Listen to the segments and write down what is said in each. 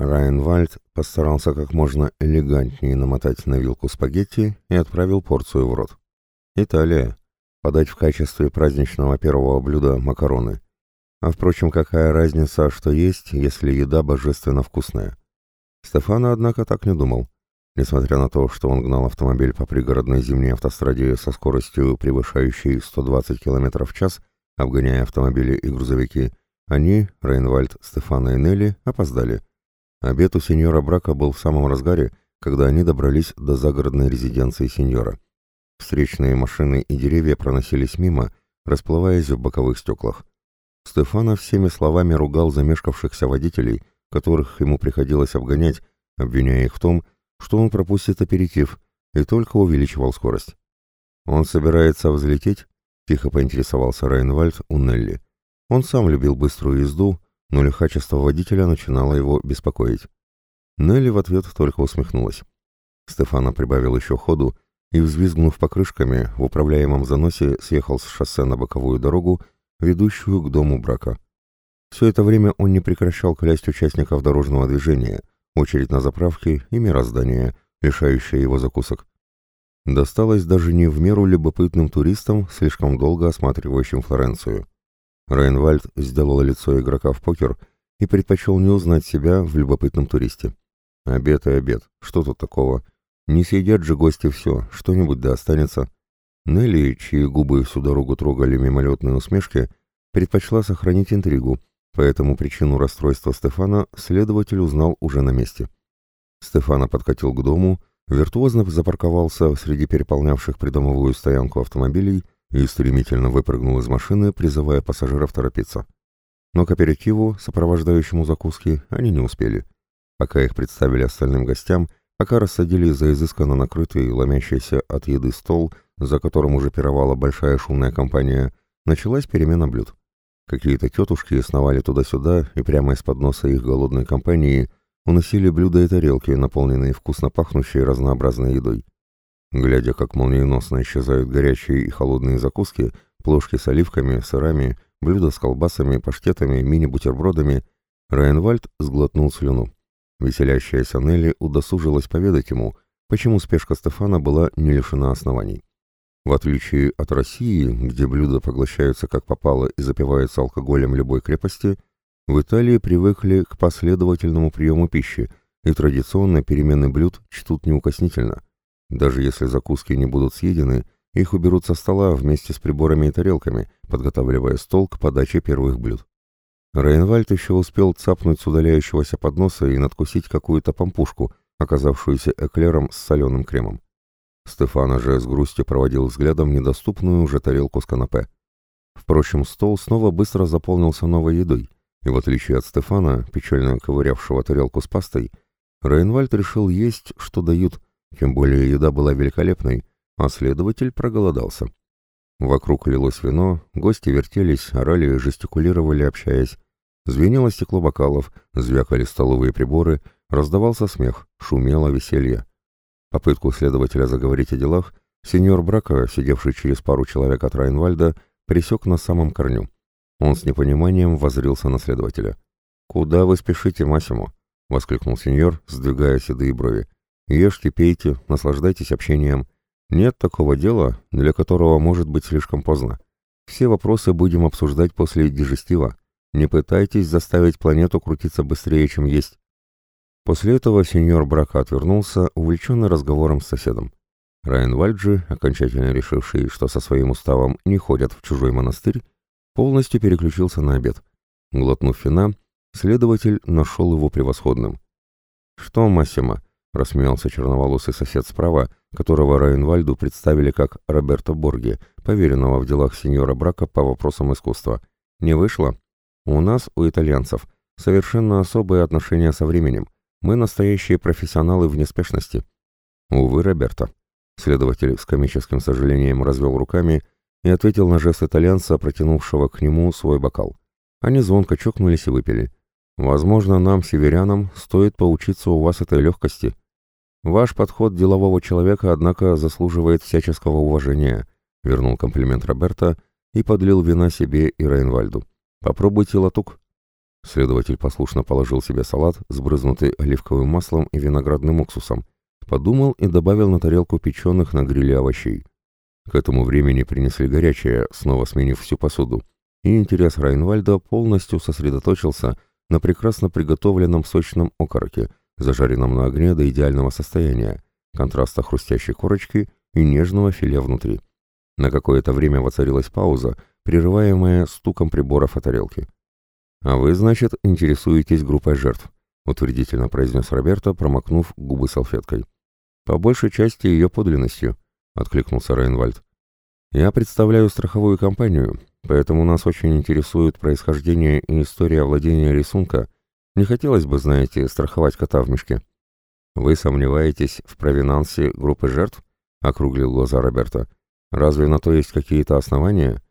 Райенвальд постарался как можно элегантнее намотать на вилку спагетти и отправил порцию в рот. Италия. Подать в качестве праздничного первого блюда макароны. А впрочем, какая разница, что есть, если еда божественно вкусная? Стефана, однако, так не думал. Несмотря на то, что он гнал автомобиль по пригородной зимней автостраде со скоростью, превышающей 120 км в час, обгоняя автомобили и грузовики, они, Рейнвальд, Стефана и Нелли, опоздали. Обед у сеньора Брака был в самом разгаре, когда они добрались до загородной резиденции сеньора. Встречные машины и деревья проносились мимо, расплываясь в боковых стеклах. Стефана всеми словами ругал замешкавшихся водителей, которых ему приходилось обгонять, обвиняя их в том, что он пропустит аперитив, и только увеличивал скорость. «Он собирается взлететь?» — тихо поинтересовался Райнвальд у Нелли. Он сам любил быструю езду, но лихачество водителя начинало его беспокоить. Нелли в ответ только усмехнулась. Стефана прибавил еще ходу и, взвизгнув покрышками, в управляемом заносе съехал с шоссе на боковую дорогу, ведущую к дому брака. Все это время он не прекращал клясть участников дорожного движения, очередь на заправке и мироздание, лишающее его закусок. Досталось даже не в меру любопытным туристам, слишком долго осматривающим Флоренцию. Райнвальд сделал лицо игрока в покер и предпочел не узнать себя в любопытном туристе. Обед и обед, что тут такого? Не съедят же гости все, что-нибудь да останется. Нелли, чьи губы всю дорогу трогали мимолетные усмешки, предпочла сохранить интригу, поэтому причину расстройства Стефана следователь узнал уже на месте. Стефана подкатил к дому, виртуозно запарковался среди переполнявших придомовую стоянку автомобилей и стремительно выпрыгнул из машины, призывая пассажиров торопиться. Но к аперитиву, сопровождающему закуски, они не успели. Пока их представили остальным гостям, пока рассадили за изысканно накрытый, ломящийся от еды стол, за которым уже пировала большая шумная компания, началась перемена блюд. Какие-то тетушки сновали туда-сюда, и прямо из-под носа их голодной компании уносили блюда и тарелки, наполненные вкусно пахнущей разнообразной едой. Глядя, как молниеносно исчезают горячие и холодные закуски, плошки с оливками, сырами, блюда с колбасами, паштетами, мини-бутербродами, Райенвальд сглотнул слюну. Веселящаяся Нелли удосужилась поведать ему, почему спешка Стефана была не лишена оснований. В отличие от России, где блюда поглощаются как попало и запиваются алкоголем любой крепости, в Италии привыкли к последовательному приему пищи, и традиционно перемены блюд чтут неукоснительно – даже если закуски не будут съедены, их уберут со стола вместе с приборами и тарелками, подготавливая стол к подаче первых блюд. Рейнвальд еще успел цапнуть с удаляющегося подноса и надкусить какую-то помпушку, оказавшуюся эклером с соленым кремом. Стефана же с грустью проводил взглядом недоступную уже тарелку с канапе. Впрочем, стол снова быстро заполнился новой едой, и в отличие от Стефана, печально ковырявшего тарелку с пастой, Рейнвальд решил есть, что дают, тем более еда была великолепной, а следователь проголодался. Вокруг лилось вино, гости вертелись, орали, жестикулировали, общаясь. Звенело стекло бокалов, звякали столовые приборы, раздавался смех, шумело веселье. Попытку следователя заговорить о делах сеньор Брака, сидевший через пару человек от Райнвальда, пресек на самом корню. Он с непониманием воззрился на следователя. «Куда вы спешите, Масимо?» — воскликнул сеньор, сдвигая седые брови. Ешьте, пейте, наслаждайтесь общением. Нет такого дела, для которого может быть слишком поздно. Все вопросы будем обсуждать после дежестива. Не пытайтесь заставить планету крутиться быстрее, чем есть. После этого сеньор Брака отвернулся, увлеченный разговором с соседом. Райан же, окончательно решивший, что со своим уставом не ходят в чужой монастырь, полностью переключился на обед. Глотнув вина, следователь нашел его превосходным. «Что, Массимо, — рассмеялся черноволосый сосед справа, которого Райнвальду представили как Роберто Борги, поверенного в делах сеньора Брака по вопросам искусства. «Не вышло? У нас, у итальянцев, совершенно особые отношения со временем. Мы настоящие профессионалы в неспешности». «Увы, Роберто». Следователь с комическим сожалением развел руками и ответил на жест итальянца, протянувшего к нему свой бокал. Они звонко чокнулись и выпили. «Возможно, нам, северянам, стоит поучиться у вас этой легкости. Ваш подход делового человека, однако, заслуживает всяческого уважения», — вернул комплимент Роберта и подлил вина себе и Рейнвальду. «Попробуйте латук». Следователь послушно положил себе салат, сбрызнутый оливковым маслом и виноградным уксусом, подумал и добавил на тарелку печеных на гриле овощей. К этому времени принесли горячее, снова сменив всю посуду, и интерес Райнвальда полностью сосредоточился на прекрасно приготовленном сочном окороке, зажаренном на огне до идеального состояния, контраста хрустящей корочки и нежного филе внутри. На какое-то время воцарилась пауза, прерываемая стуком приборов о тарелке. «А вы, значит, интересуетесь группой жертв», — утвердительно произнес Роберто, промокнув губы салфеткой. «По большей части ее подлинностью», — откликнулся Рейнвальд. «Я представляю страховую компанию, поэтому нас очень интересует происхождение и история владения рисунка. Не хотелось бы, знаете, страховать кота в мешке». «Вы сомневаетесь в провинансе группы жертв?» — округлил глаза Роберто. «Разве на то есть какие-то основания?»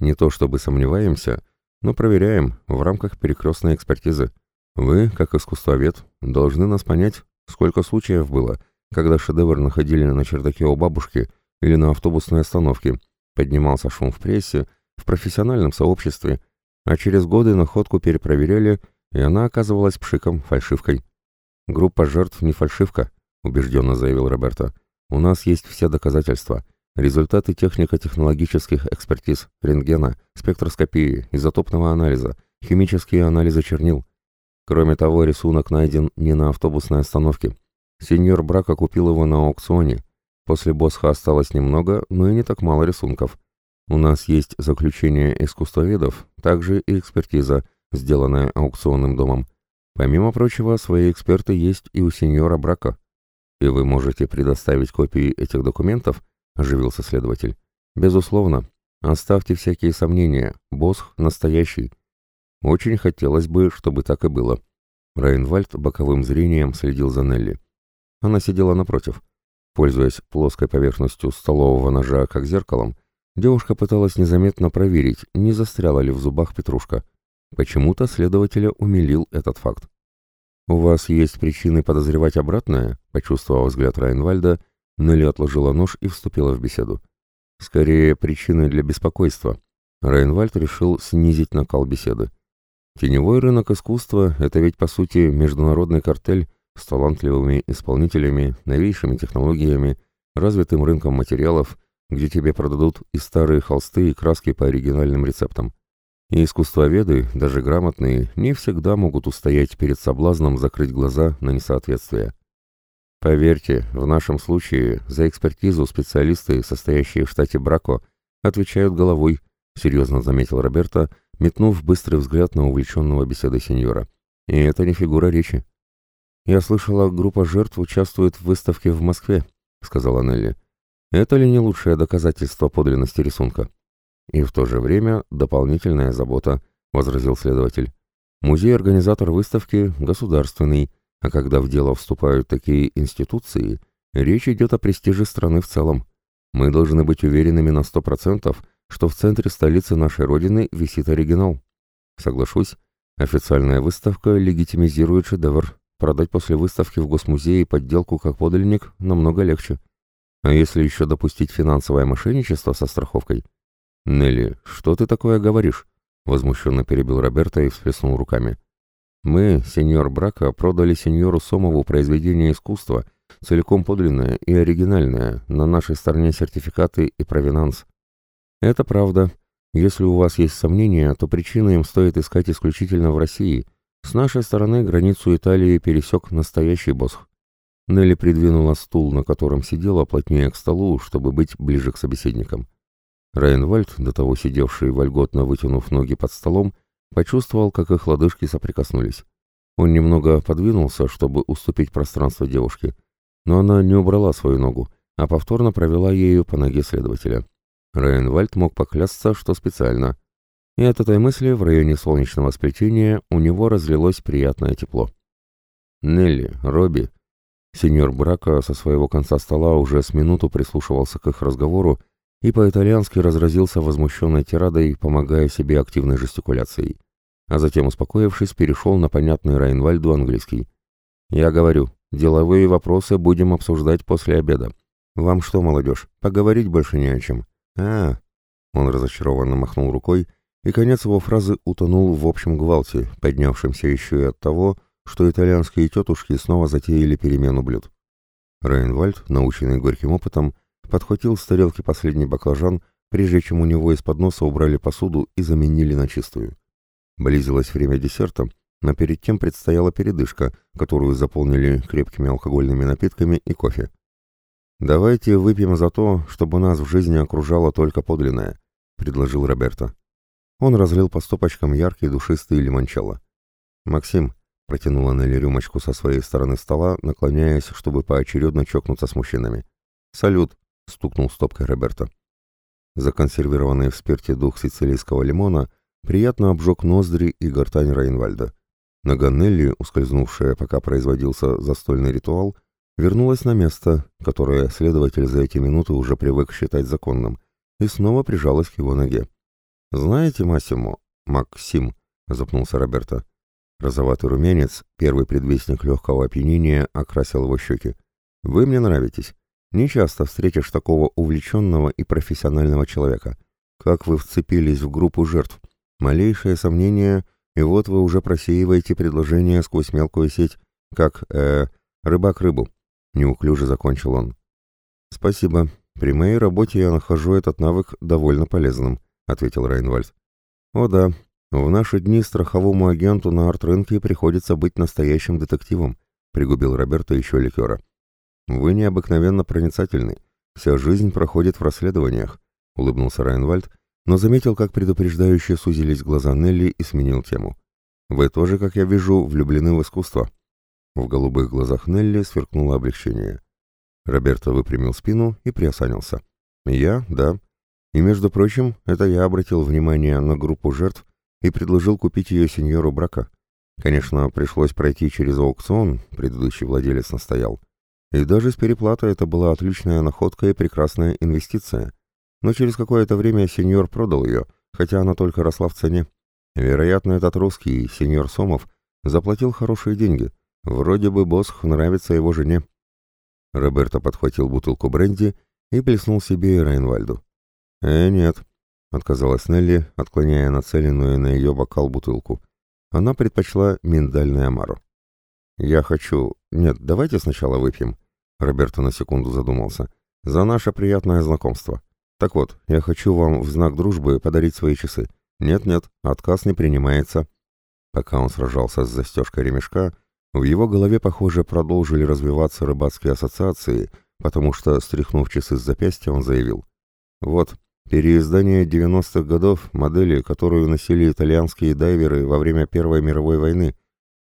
«Не то чтобы сомневаемся, но проверяем в рамках перекрестной экспертизы. Вы, как искусствовед, должны нас понять, сколько случаев было, когда шедевр находили на чердаке у бабушки или на автобусной остановке, поднимался шум в прессе, в профессиональном сообществе, а через годы находку перепроверяли, и она оказывалась пшиком, фальшивкой. «Группа жертв не фальшивка», — убежденно заявил Роберто. «У нас есть все доказательства. Результаты технико-технологических экспертиз, рентгена, спектроскопии, изотопного анализа, химические анализы чернил. Кроме того, рисунок найден не на автобусной остановке. Сеньор Брака купил его на аукционе. После Босха осталось немного, но и не так мало рисунков. У нас есть заключение искусствоведов, также и экспертиза, сделанная аукционным домом. Помимо прочего, свои эксперты есть и у сеньора Брака. И вы можете предоставить копии этих документов – оживился следователь. «Безусловно. Оставьте всякие сомнения. Босх настоящий. Очень хотелось бы, чтобы так и было». Райнвальд боковым зрением следил за Нелли. Она сидела напротив. Пользуясь плоской поверхностью столового ножа как зеркалом, девушка пыталась незаметно проверить, не застряла ли в зубах петрушка. Почему-то следователя умилил этот факт. «У вас есть причины подозревать обратное?» — почувствовав взгляд Райнвальда, Нелли отложила нож и вступила в беседу. Скорее, причины для беспокойства. Рейнвальд решил снизить накал беседы. Теневой рынок искусства – это ведь, по сути, международный картель с талантливыми исполнителями, новейшими технологиями, развитым рынком материалов, где тебе продадут и старые холсты, и краски по оригинальным рецептам. И искусствоведы, даже грамотные, не всегда могут устоять перед соблазном закрыть глаза на несоответствие. Поверьте, в нашем случае за экспертизу специалисты, состоящие в штате Брако, отвечают головой, серьезно заметил Роберто, метнув быстрый взгляд на увлеченного беседой сеньора. И это не фигура речи. «Я слышала, группа жертв участвует в выставке в Москве», — сказала Нелли. «Это ли не лучшее доказательство подлинности рисунка?» «И в то же время дополнительная забота», — возразил следователь. «Музей-организатор выставки государственный, а когда в дело вступают такие институции, речь идет о престиже страны в целом. Мы должны быть уверенными на сто процентов, что в центре столицы нашей Родины висит оригинал. Соглашусь, официальная выставка легитимизирует шедевр. Продать после выставки в Госмузее подделку как подлинник намного легче. А если еще допустить финансовое мошенничество со страховкой? «Нелли, что ты такое говоришь?» Возмущенно перебил Роберто и всплеснул руками. Мы, сеньор Брака, продали сеньору Сомову произведение искусства, целиком подлинное и оригинальное, на нашей стороне сертификаты и провинанс. Это правда. Если у вас есть сомнения, то причины им стоит искать исключительно в России. С нашей стороны границу Италии пересек настоящий босх. Нелли придвинула стул, на котором сидела, плотнее к столу, чтобы быть ближе к собеседникам. Райнвальд, до того сидевший вольготно вытянув ноги под столом, Почувствовал, как их лодыжки соприкоснулись. Он немного подвинулся, чтобы уступить пространство девушке, но она не убрала свою ногу, а повторно провела ею по ноге следователя. Рейнвальд мог поклясться, что специально. И от этой мысли в районе солнечного сплетения у него разлилось приятное тепло. «Нелли, Робби...» Сеньор Брака со своего конца стола уже с минуту прислушивался к их разговору и по-итальянски разразился возмущенной тирадой, помогая себе активной жестикуляцией. А затем, успокоившись, перешел на понятный Райнвальду английский. «Я говорю, деловые вопросы будем обсуждать после обеда. Вам что, молодежь, поговорить больше не о чем?» «А...» Он разочарованно махнул рукой и конец его фразы утонул в общем гвалте, поднявшемся еще и от того, что итальянские тетушки снова затеяли перемену блюд. Рейнвальд, наученный горьким опытом, подхватил с тарелки последний баклажан, прежде чем у него из-под носа убрали посуду и заменили на чистую. Близилось время десерта, но перед тем предстояла передышка, которую заполнили крепкими алкогольными напитками и кофе. «Давайте выпьем за то, чтобы нас в жизни окружало только подлинное», — предложил Роберто. Он разлил по стопочкам яркий душистый лимончелло. «Максим», — протянула Нелли рюмочку со своей стороны стола, наклоняясь, чтобы поочередно чокнуться с мужчинами. «Салют», — стукнул стопкой Роберто. Законсервированный в спирте дух сицилийского лимона приятно обжег ноздри и гортань Рейнвальда. Нога Нелли, ускользнувшая, пока производился застольный ритуал, вернулась на место, которое следователь за эти минуты уже привык считать законным, и снова прижалась к его ноге. «Знаете, Массимо, Максим», — запнулся Роберто. Розоватый румянец, первый предвестник легкого опьянения, окрасил его щеки. «Вы мне нравитесь. Не часто встретишь такого увлеченного и профессионального человека. Как вы вцепились в группу жертв. Малейшее сомнение, и вот вы уже просеиваете предложение сквозь мелкую сеть, как, э, рыбак рыбу». Неуклюже закончил он. «Спасибо. При моей работе я нахожу этот навык довольно полезным», ответил Райнвальд. О да, в наши дни страховому агенту на арт-рынке приходится быть настоящим детективом, пригубил Роберто еще ликера. Вы необыкновенно проницательны. Вся жизнь проходит в расследованиях, улыбнулся Райнвальд, но заметил, как предупреждающе сузились глаза Нелли и сменил тему. Вы тоже, как я вижу, влюблены в искусство. В голубых глазах Нелли сверкнуло облегчение. Роберто выпрямил спину и приосанился. «Я, да. И, между прочим, это я обратил внимание на группу жертв и предложил купить ее сеньору брака. Конечно, пришлось пройти через аукцион, предыдущий владелец настоял. И даже с переплатой это была отличная находка и прекрасная инвестиция. Но через какое-то время сеньор продал ее, хотя она только росла в цене. Вероятно, этот русский, сеньор Сомов, заплатил хорошие деньги. Вроде бы Босх нравится его жене. Роберто подхватил бутылку бренди и плеснул себе и Райнвальду. «Э, нет», — отказалась Нелли, отклоняя нацеленную на ее бокал бутылку. Она предпочла миндальный омару. «Я хочу... Нет, давайте сначала выпьем», — Роберто на секунду задумался. «За наше приятное знакомство. Так вот, я хочу вам в знак дружбы подарить свои часы. Нет-нет, отказ не принимается». Пока он сражался с застежкой ремешка, в его голове, похоже, продолжили развиваться рыбацкие ассоциации, потому что, стряхнув часы с запястья, он заявил. «Вот, Переиздание 90-х годов модели, которую носили итальянские дайверы во время Первой мировой войны.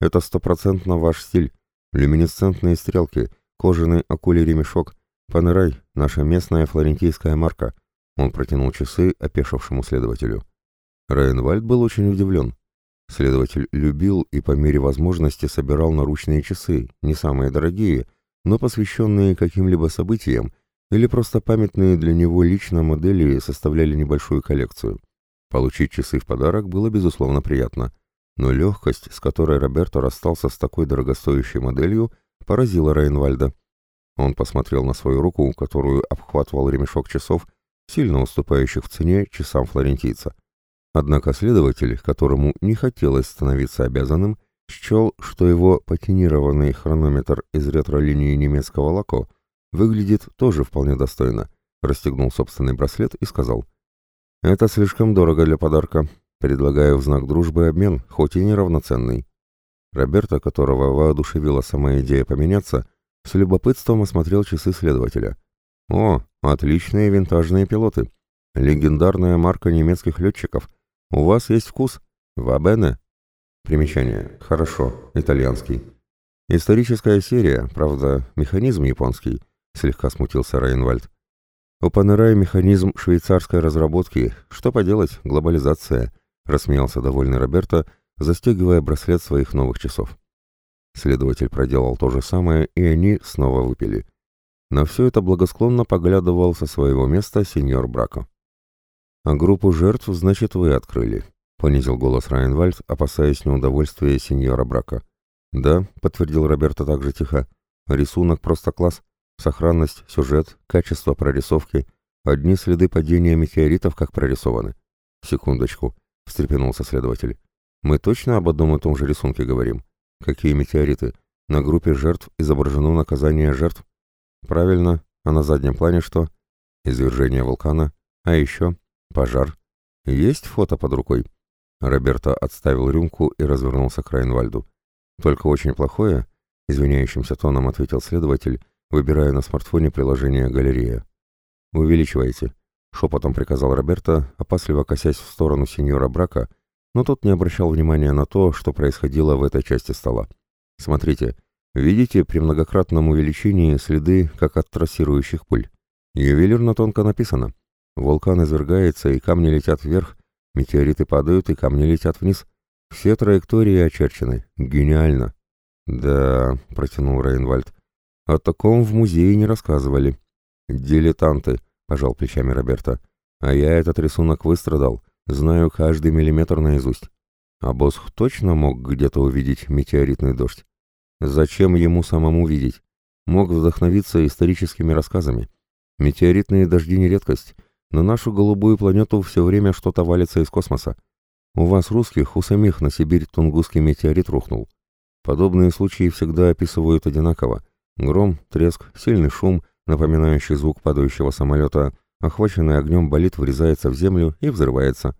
Это стопроцентно ваш стиль. Люминесцентные стрелки, кожаный акулий ремешок, панерай, наша местная флорентийская марка. Он протянул часы опешившему следователю. Райнвальд был очень удивлен. Следователь любил и по мере возможности собирал наручные часы, не самые дорогие, но посвященные каким-либо событиям, или просто памятные для него лично модели составляли небольшую коллекцию. Получить часы в подарок было безусловно приятно, но легкость, с которой Роберто расстался с такой дорогостоящей моделью, поразила Рейнвальда. Он посмотрел на свою руку, которую обхватывал ремешок часов, сильно уступающих в цене часам флорентийца. Однако следователь, которому не хотелось становиться обязанным, счел, что его патинированный хронометр из ретро-линии немецкого лако Выглядит тоже вполне достойно. Расстегнул собственный браслет и сказал. «Это слишком дорого для подарка. Предлагаю в знак дружбы обмен, хоть и неравноценный». Роберто, которого воодушевила сама идея поменяться, с любопытством осмотрел часы следователя. «О, отличные винтажные пилоты. Легендарная марка немецких летчиков. У вас есть вкус? Вабене?» Примечание. Хорошо. Итальянский. Историческая серия, правда, механизм японский – слегка смутился Райнвальд. У Панерай механизм швейцарской разработки. Что поделать, глобализация, рассмеялся довольный Роберто, застегивая браслет своих новых часов. Следователь проделал то же самое, и они снова выпили. На все это благосклонно поглядывал со своего места сеньор Брако. «А группу жертв, значит, вы открыли», — понизил голос Райнвальд, опасаясь неудовольствия сеньора Брака. «Да», — подтвердил Роберто также тихо, — «рисунок просто класс. Сохранность, сюжет, качество прорисовки. Одни следы падения метеоритов как прорисованы. Секундочку. — встрепенулся следователь. «Мы точно об одном и том же рисунке говорим? Какие метеориты? На группе жертв изображено наказание жертв. Правильно, а на заднем плане что? Извержение вулкана. А еще пожар. Есть фото под рукой?» Роберто отставил рюмку и развернулся к Райнвальду. «Только очень плохое?» — извиняющимся тоном ответил следователь, выбирая на смартфоне приложение «Галерея». «Увеличивайте», — шепотом приказал Роберто, опасливо косясь в сторону сеньора Брака, но тот не обращал внимания на то, что происходило в этой части стола. «Смотрите, видите при многократном увеличении следы, как от трассирующих пуль? Ювелирно тонко написано. Вулкан извергается, и камни летят вверх, метеориты падают, и камни летят вниз. Все траектории очерчены. Гениально!» «Да», — протянул Рейнвальд, — «о таком в музее не рассказывали». «Дилетанты», — пожал плечами Роберта. «А я этот рисунок выстрадал, знаю каждый миллиметр наизусть. А Босх точно мог где-то увидеть метеоритный дождь? Зачем ему самому видеть? Мог вдохновиться историческими рассказами. Метеоритные дожди не редкость. На нашу голубую планету все время что-то валится из космоса. У вас, русских, у самих на Сибирь Тунгусский метеорит рухнул. Подобные случаи всегда описывают одинаково. Гром, треск, сильный шум, напоминающий звук падающего самолета, охваченный огнем болид врезается в землю и взрывается.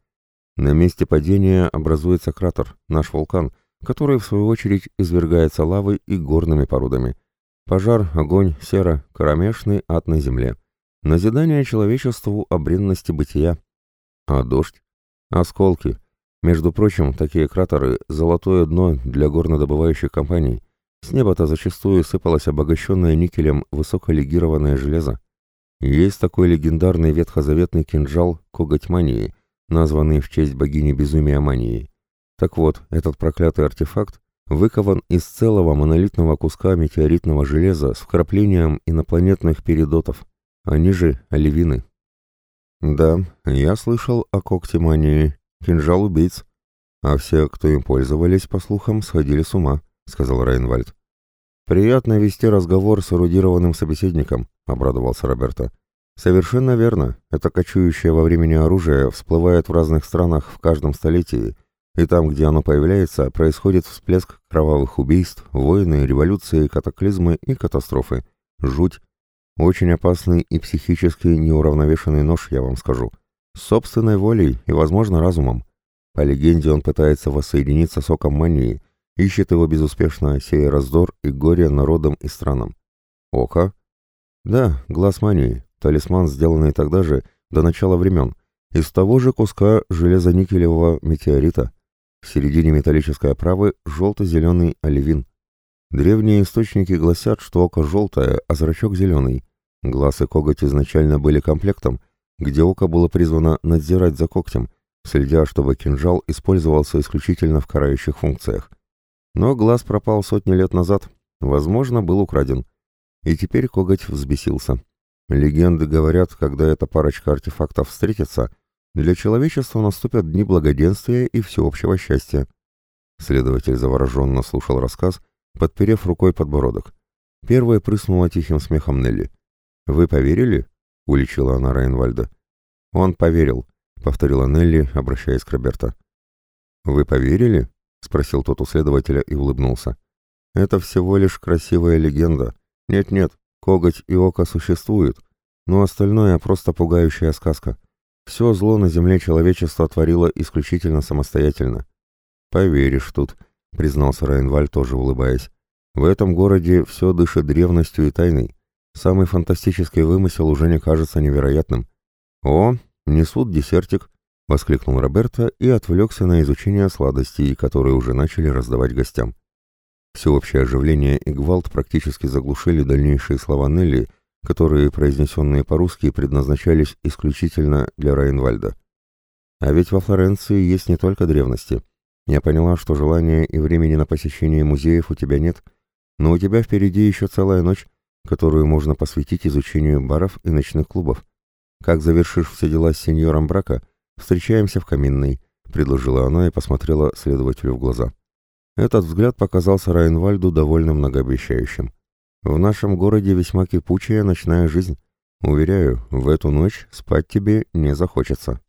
На месте падения образуется кратер, наш вулкан, который в свою очередь извергается лавой и горными породами. Пожар, огонь, сера, кромешный ад на земле. Назидание человечеству о бренности бытия. А дождь? Осколки, между прочим, такие кратеры – золотое дно для горнодобывающих компаний. С неба-то зачастую сыпалось обогащенное никелем высоколегированное железо. Есть такой легендарный ветхозаветный кинжал коготь мании, названный в честь богини безумия мании. Так вот, этот проклятый артефакт выкован из целого монолитного куска метеоритного железа с вкраплением инопланетных передотов. Они же оливины. Да, я слышал о когте мании, кинжал убийц. А все, кто им пользовались, по слухам, сходили с ума, сказал Райнвальд. Приятно вести разговор с эрудированным собеседником, обрадовался Роберто. Совершенно верно. Это кочующее во времени оружие всплывает в разных странах в каждом столетии, и там, где оно появляется, происходит всплеск кровавых убийств, войны, революции, катаклизмы и катастрофы. Жуть. Очень опасный и психически неуравновешенный нож, я вам скажу собственной волей и, возможно, разумом. По легенде, он пытается воссоединиться с оком мании, ищет его безуспешно, сея раздор и горе народам и странам. Око? Да, глаз мании, талисман, сделанный тогда же, до начала времен, из того же куска железоникелевого метеорита. В середине металлической оправы желто-зеленый оливин. Древние источники гласят, что око желтое, а зрачок зеленый. Глаз и коготь изначально были комплектом — где око было призвано надзирать за когтем, следя, чтобы кинжал использовался исключительно в карающих функциях. Но глаз пропал сотни лет назад, возможно, был украден. И теперь коготь взбесился. Легенды говорят, когда эта парочка артефактов встретится, для человечества наступят дни благоденствия и всеобщего счастья. Следователь завороженно слушал рассказ, подперев рукой подбородок. Первая прыснула тихим смехом Нелли. «Вы поверили?» — уличила она Райнвальда. «Он поверил», — повторила Нелли, обращаясь к Роберто. «Вы поверили?» — спросил тот у следователя и улыбнулся. «Это всего лишь красивая легенда. Нет-нет, коготь и око существуют, но остальное просто пугающая сказка. Все зло на земле человечество творило исключительно самостоятельно». «Поверишь тут», — признался Райнваль, тоже улыбаясь. «В этом городе все дышит древностью и тайной. Самый фантастический вымысел уже не кажется невероятным. «О, несут десертик!» — воскликнул Роберто и отвлекся на изучение сладостей, которые уже начали раздавать гостям. Всеобщее оживление и гвалт практически заглушили дальнейшие слова Нелли, которые, произнесенные по-русски, предназначались исключительно для Райнвальда. А ведь во Флоренции есть не только древности. Я поняла, что желания и времени на посещение музеев у тебя нет, но у тебя впереди еще целая ночь, которую можно посвятить изучению баров и ночных клубов. Как завершишь все дела с сеньором брака, встречаемся в каминной», — предложила она и посмотрела следователю в глаза. Этот взгляд показался Райнвальду довольно многообещающим. «В нашем городе весьма кипучая ночная жизнь. Уверяю, в эту ночь спать тебе не захочется».